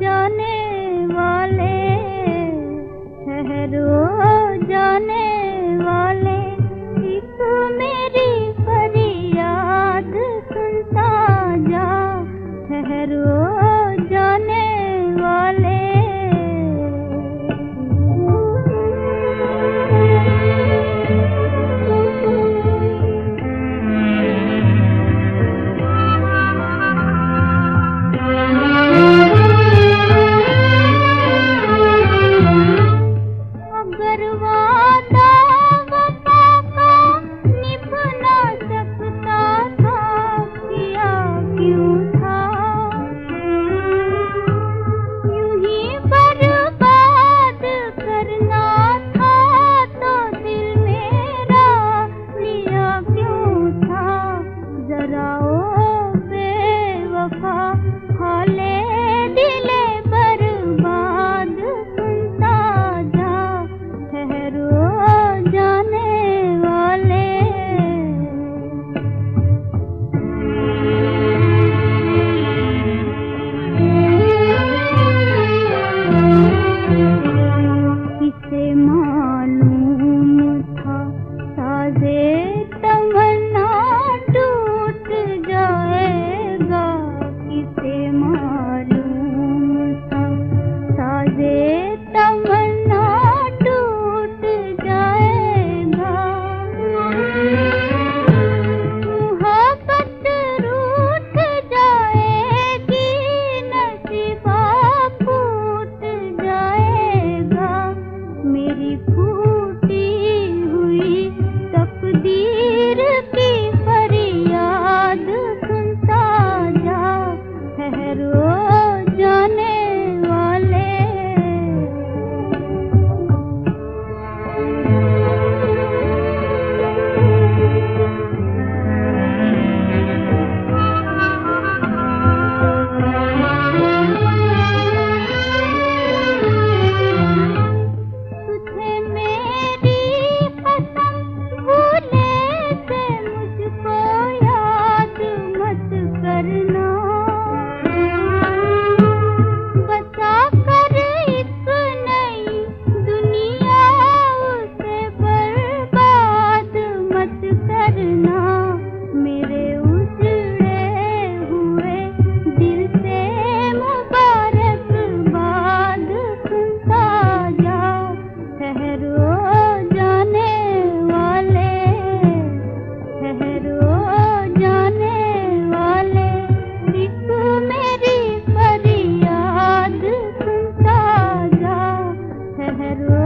जाने वाले ठहरो जाने ಸಾಗರೋ